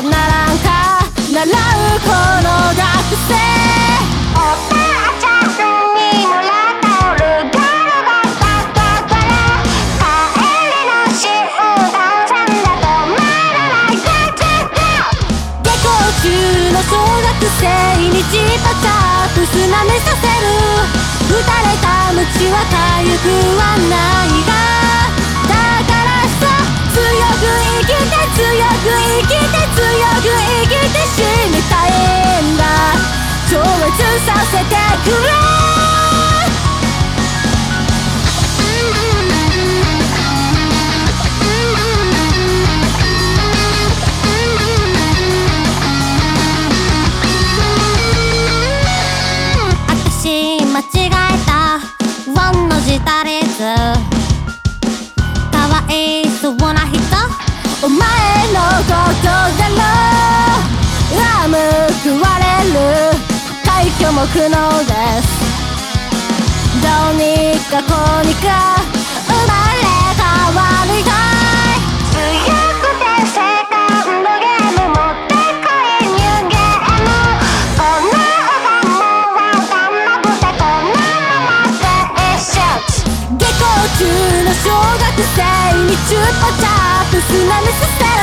かならんか習うこの学生おばあちゃんにもらったオルガルがだったから帰りの集団さんだとまらないだけ下校中の小学生にチーパチャープすなめさせる打たれた鞭は痒くはないがさせてくれ快挙も苦悩ですどうにかこうにか生まれ変わりたい強くてセカンドゲーム持ってこいニューゲームこの歌もわかんなくてこのまま青春下校中の小学生にチュッパチャープすなめさせる。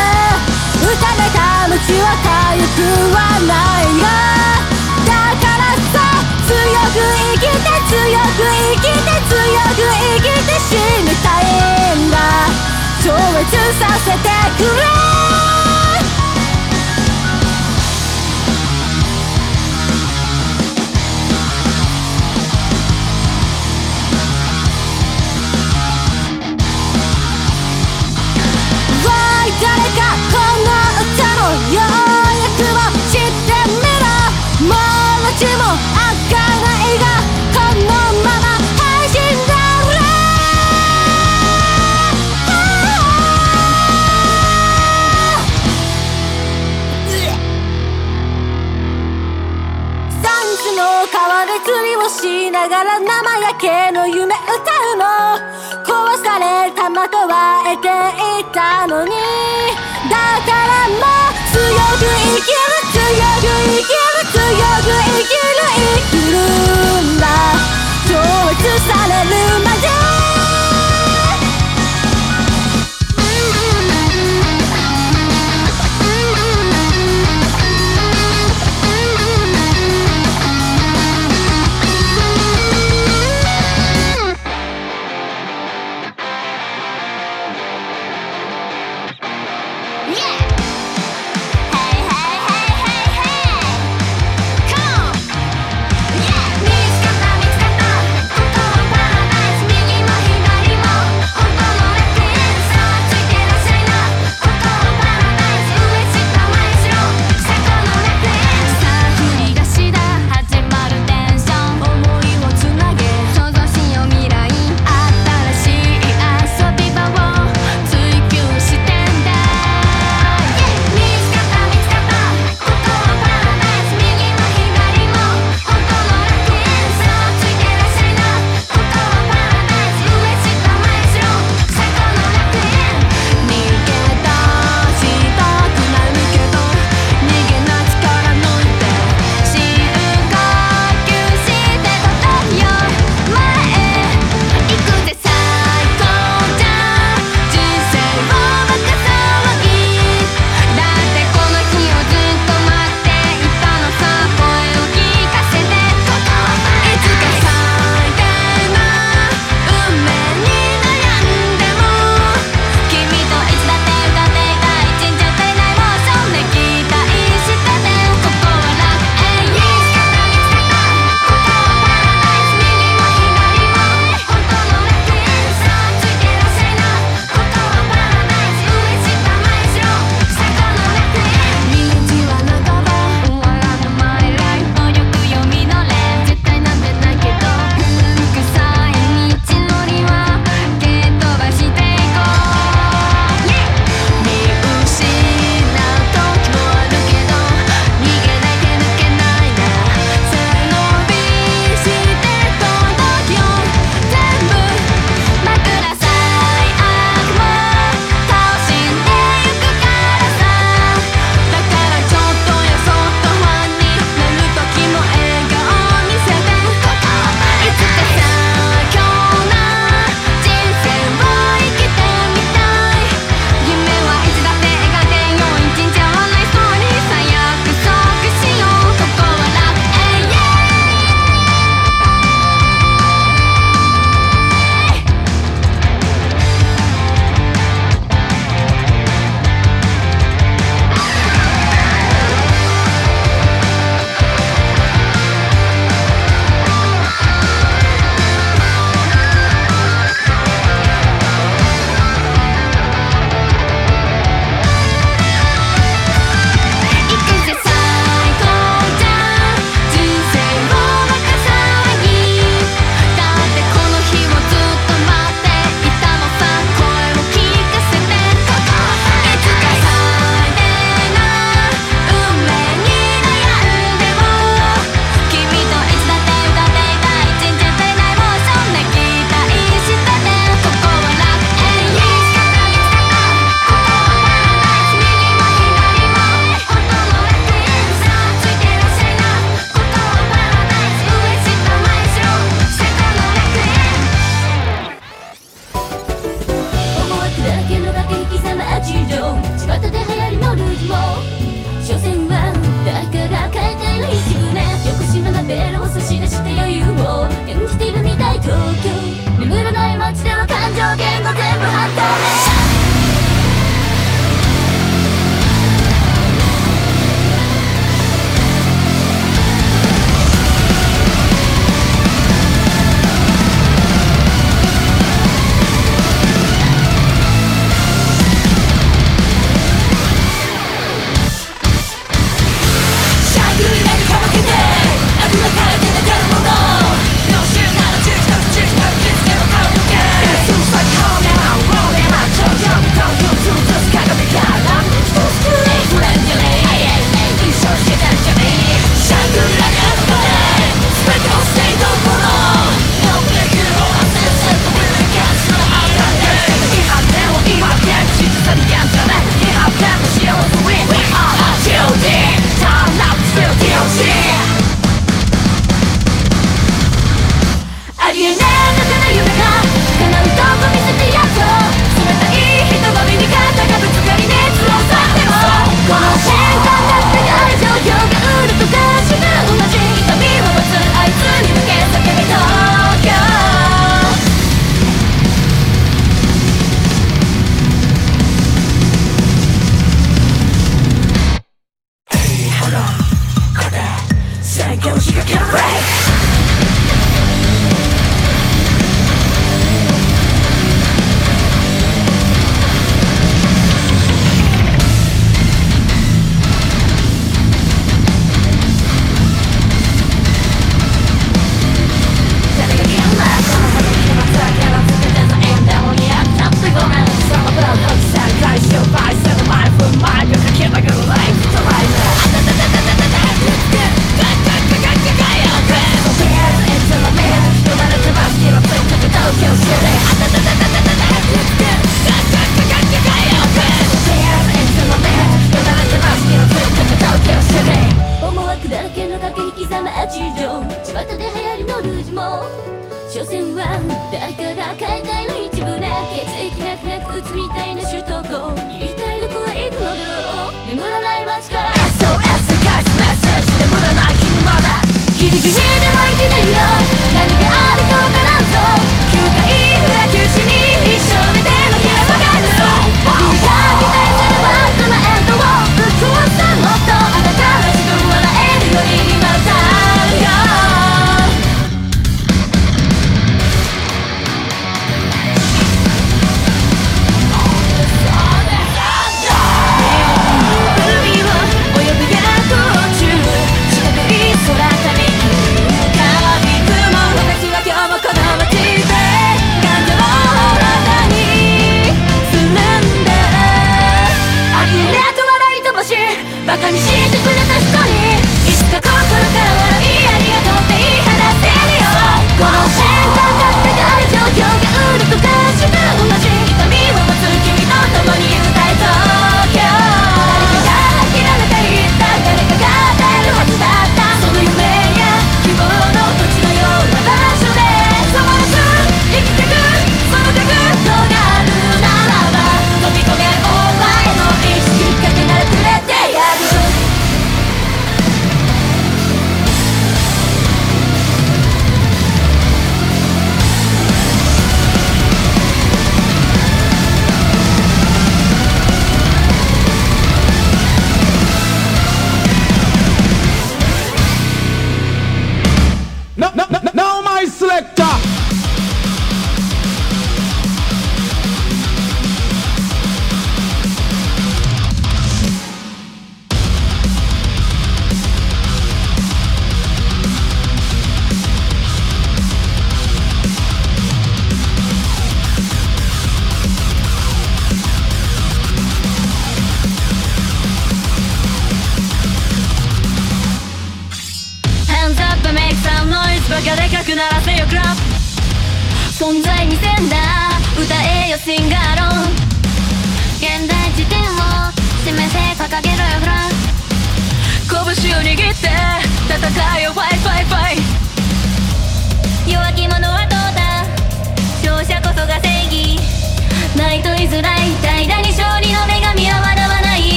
打たれた鞭は痒くはないが強く生きて強く生きて強く生きて死にたいんだ。超越させてくれ。るんだ。超越される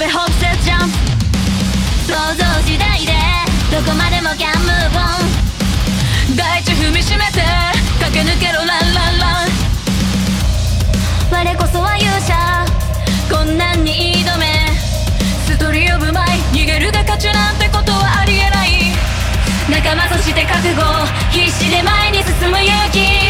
べ北西ジャンプ。想像時代でどこまでもキャンムーボン。大地踏みしめて駆け抜けろランランラン。我こそは勇者。こんなに挑め。ストリーオブマイ。逃げるが勝ちなんてことはありえない。仲間として覚悟。必死で前に進む勇気。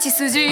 璧な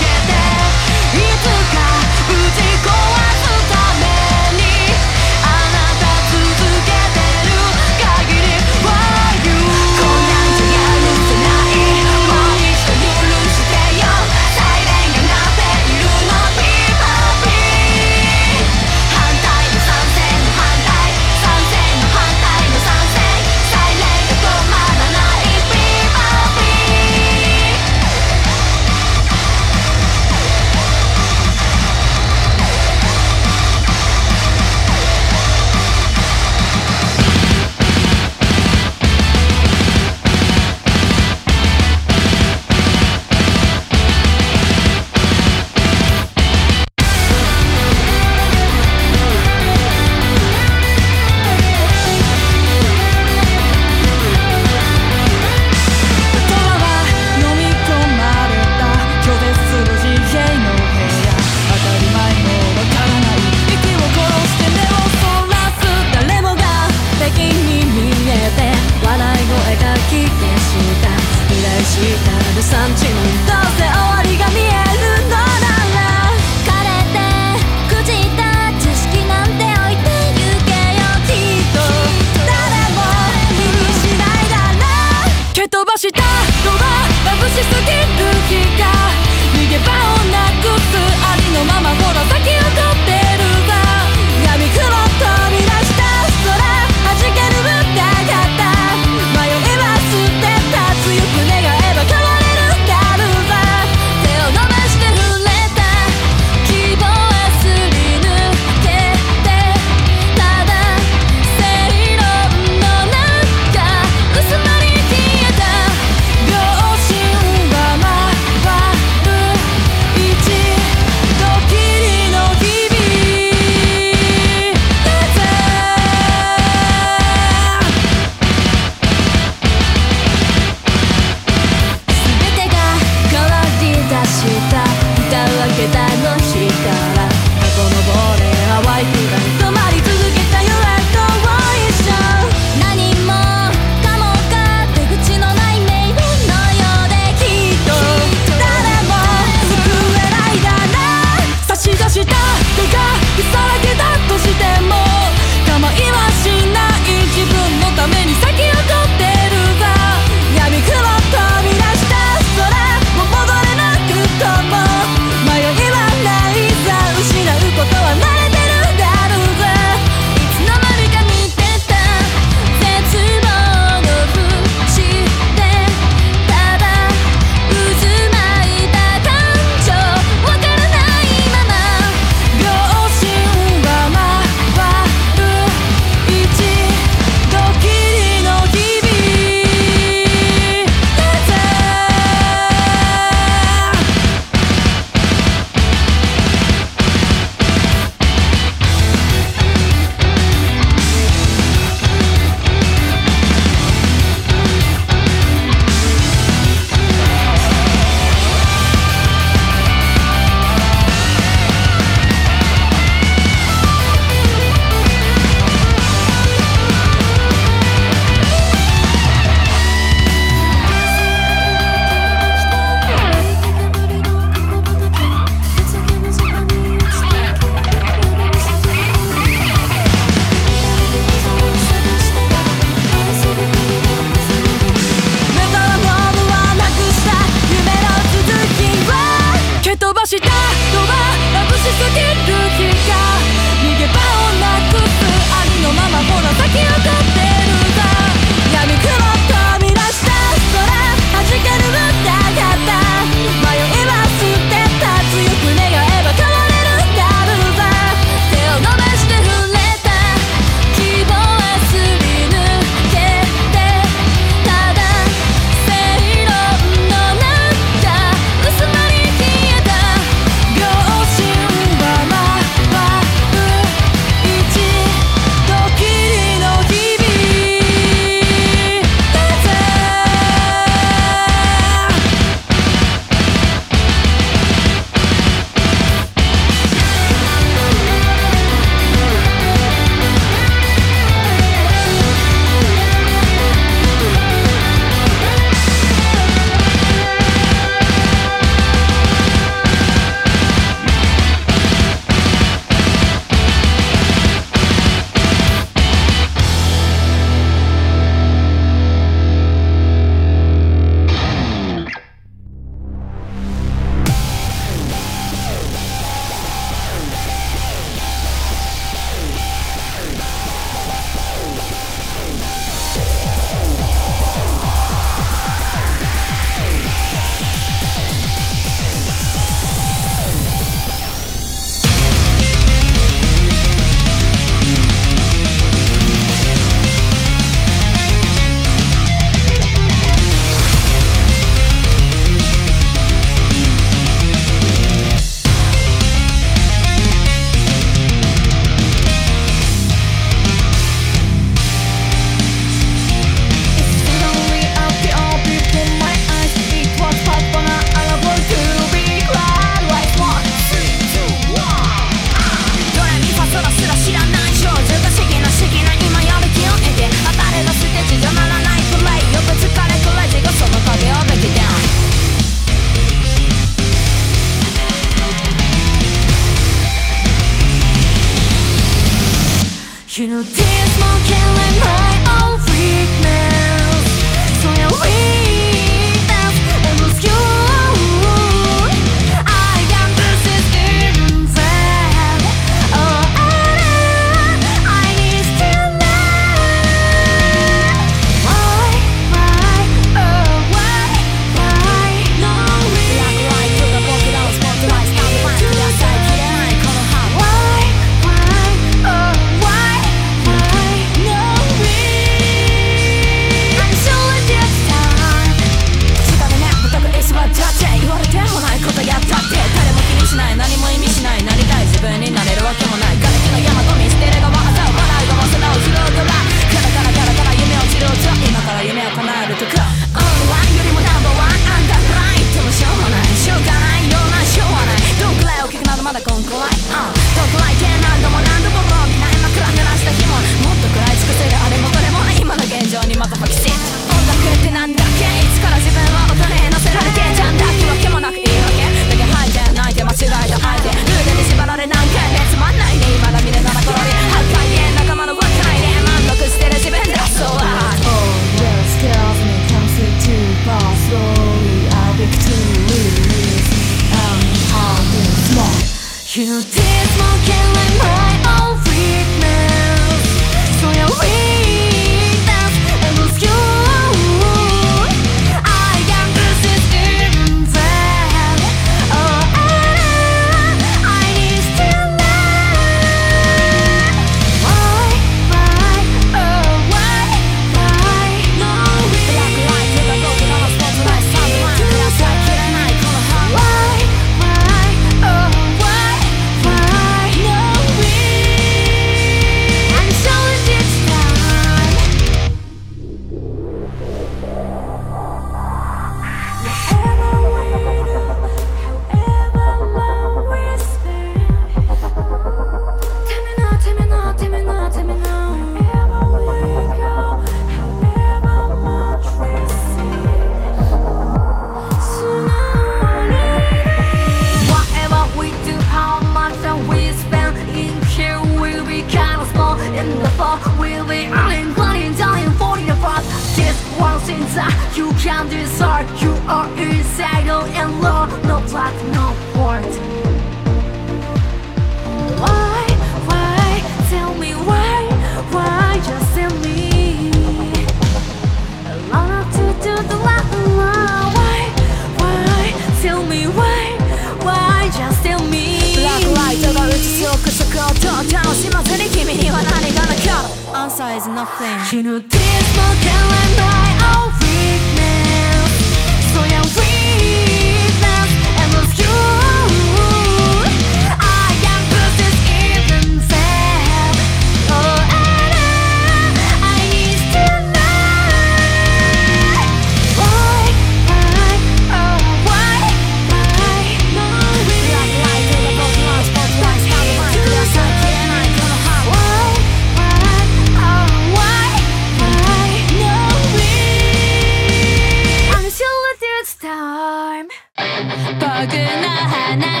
僕の花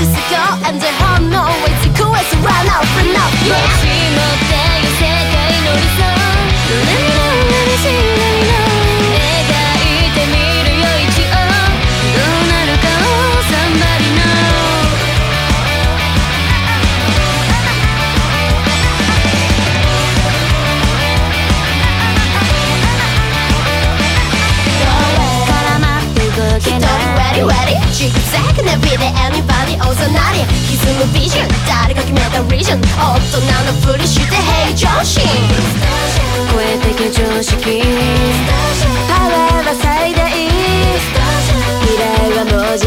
is a girl and they have no way to cool as run out, run now. yeah. ョン。大人のふりして平常心。超えてけ常識パワーは最大。未来はもうじ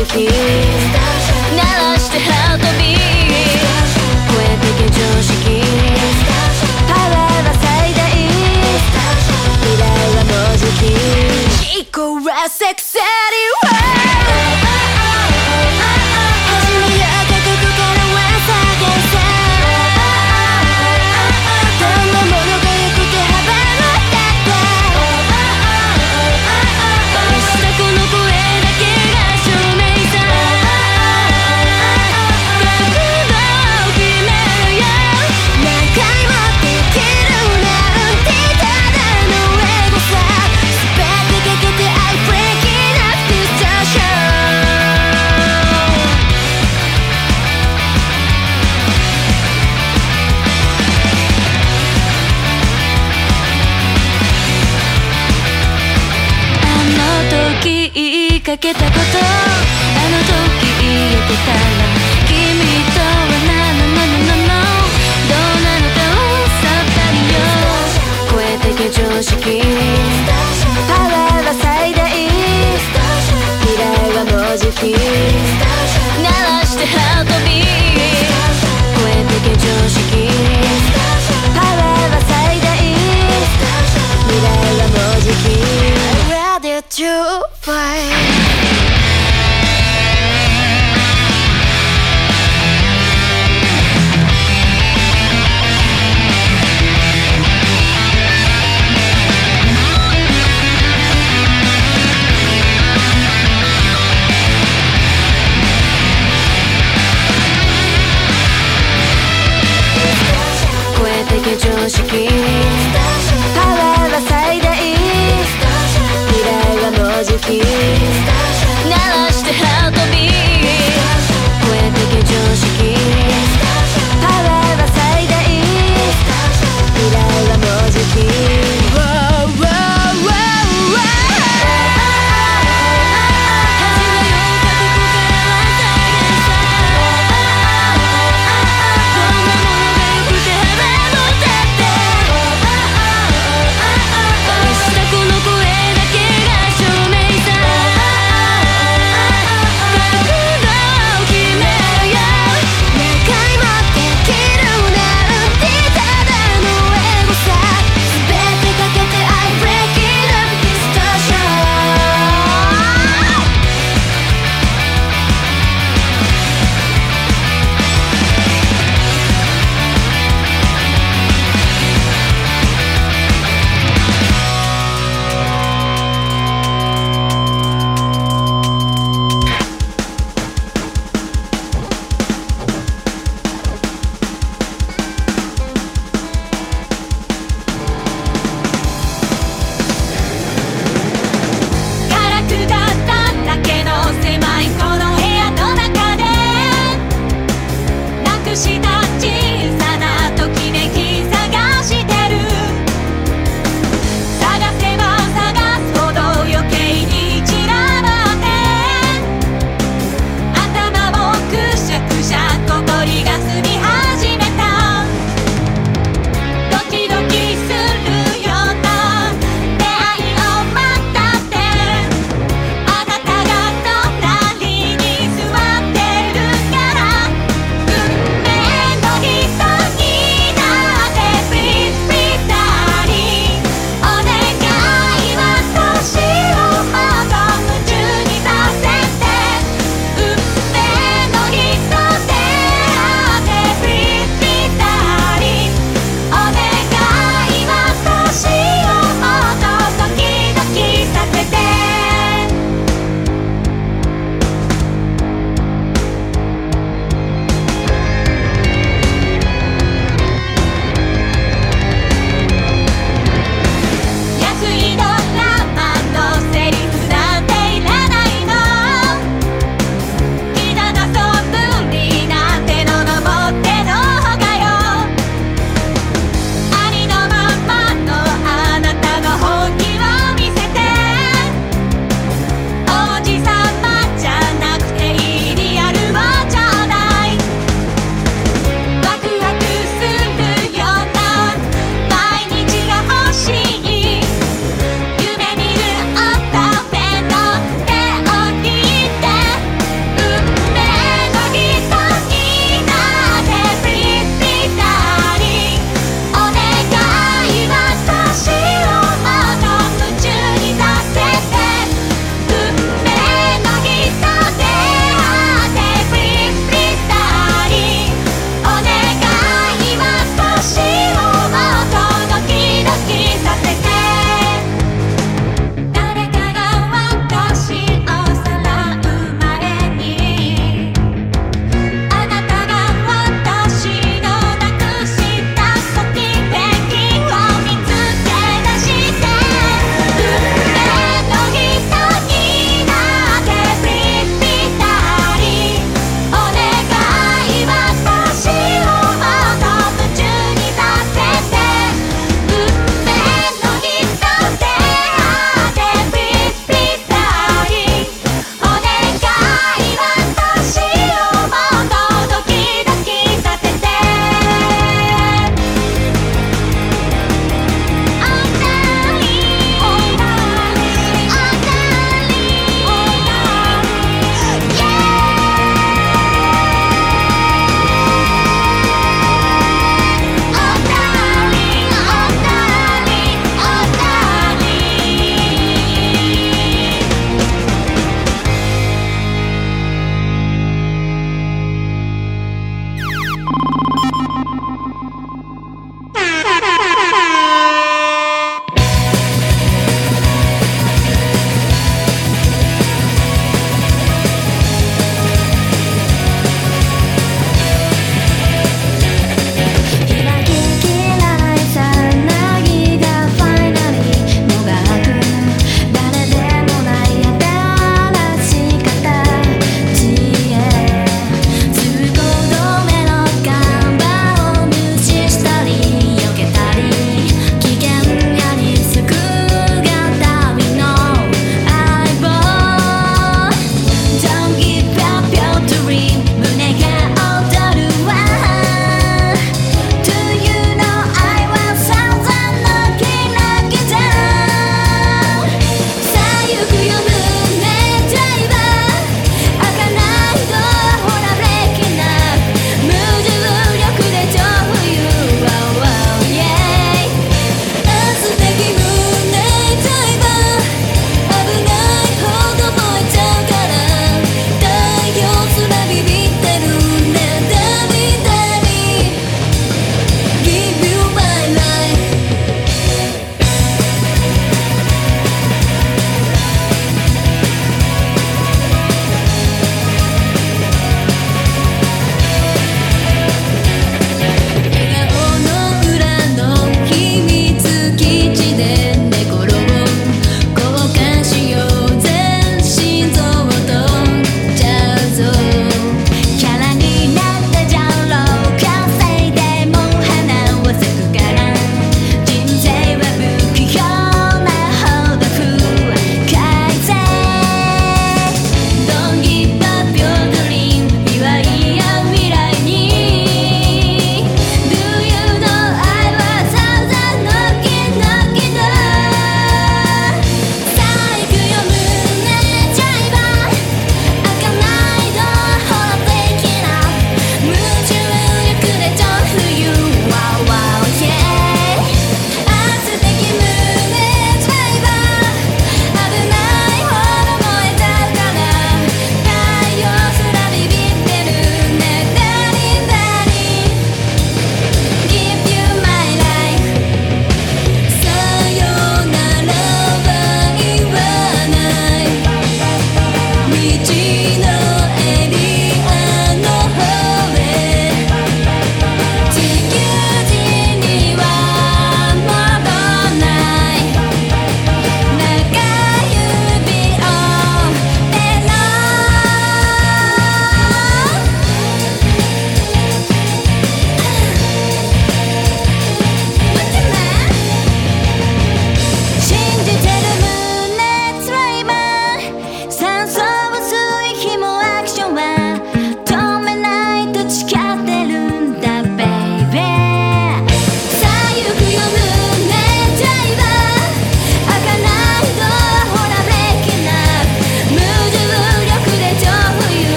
鳴らしてハートビーけたこと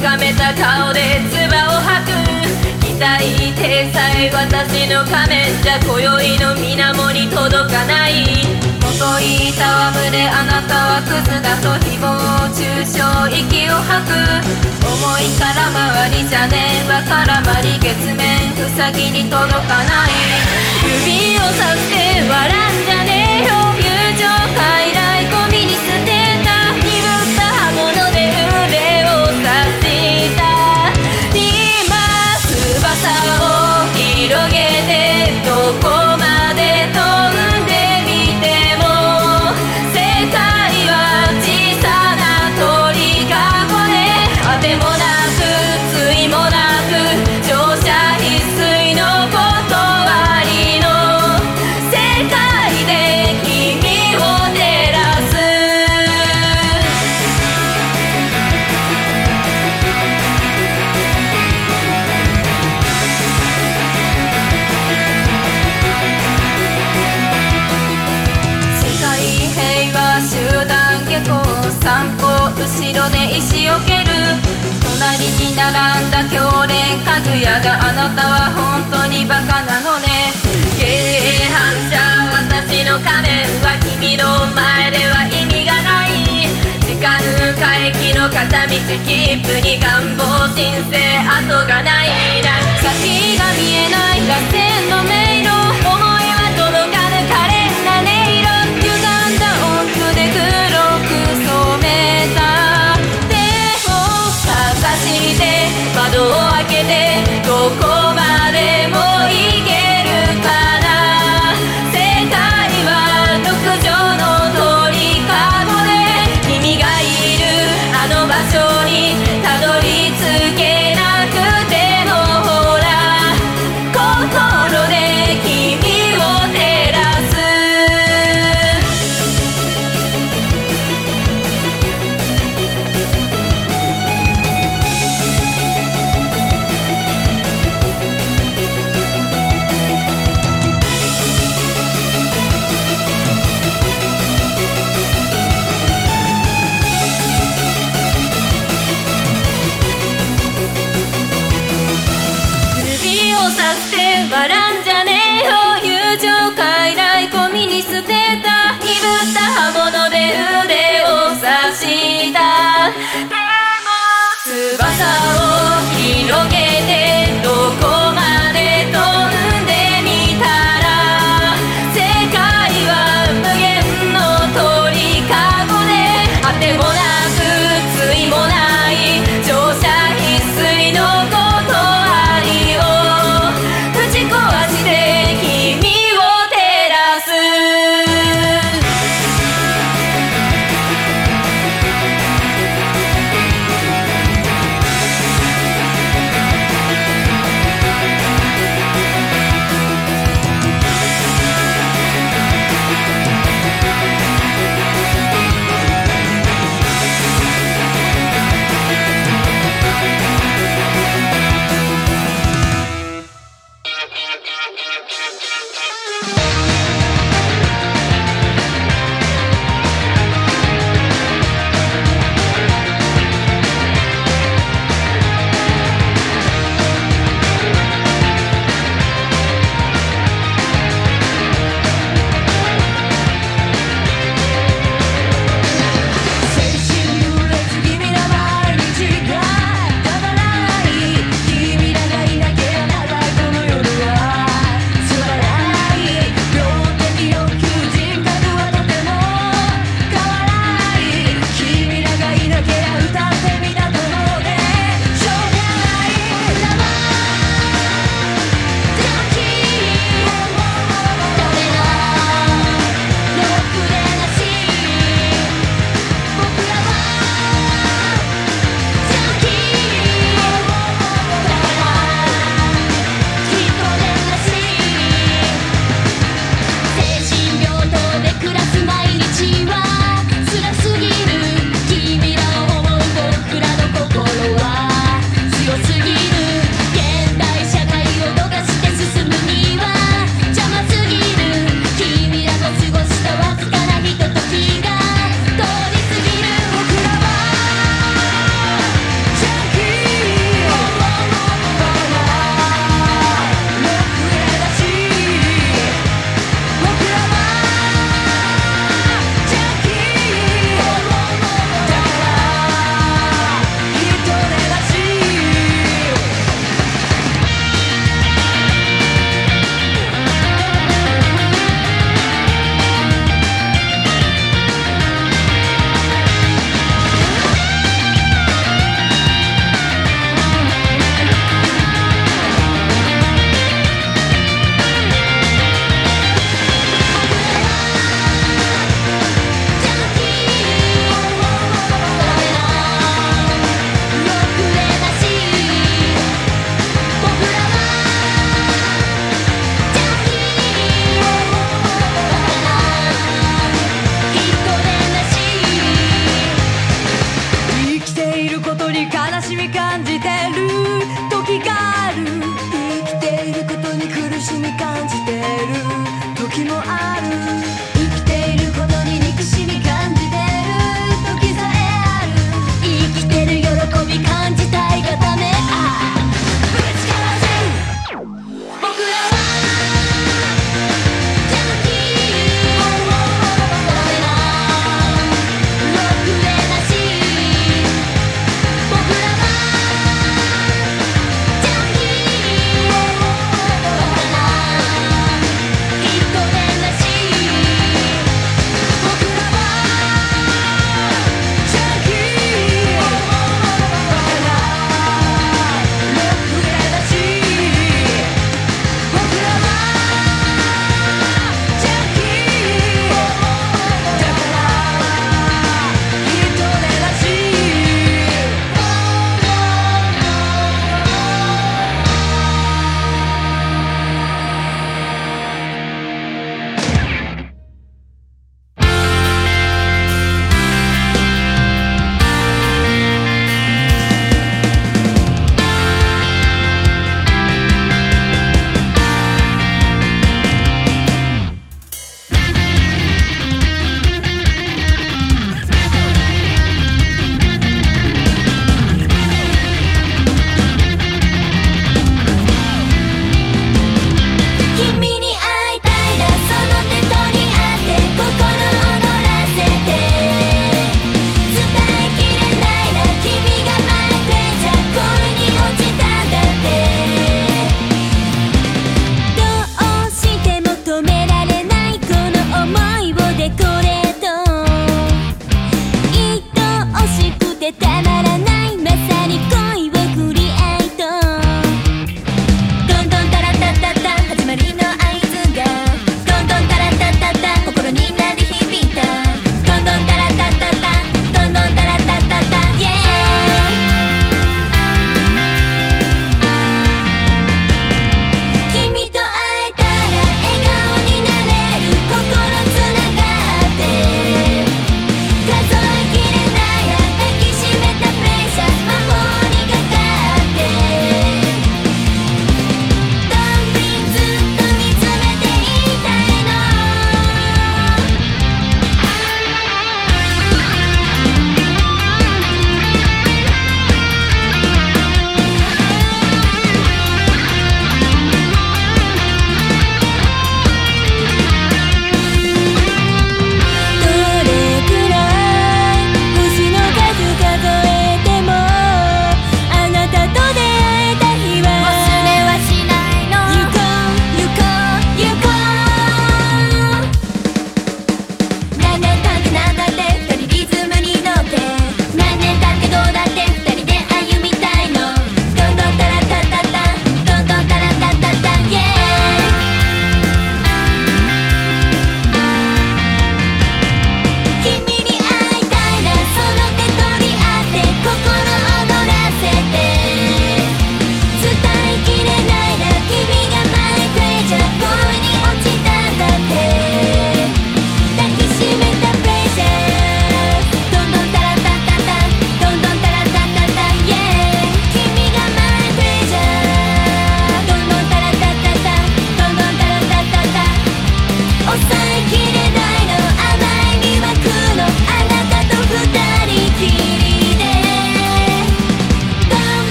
かめた顔で唾を吐く。期待手さえ私の仮面じゃ今宵の水面に届かない元いた戯れあなたはクズだと誹謗中傷息を吐く思いから回りじゃねえわからまり月面ふさぎに届かない指をさして笑んじゃねえよ友情快来込みに捨て広げてどこがあなたは本当にバカなのね。経営反射私の仮面は君の前では意味がない。時間回帰の片道切符に願望申請後がない。な先が見えない螺旋の迷路。どこ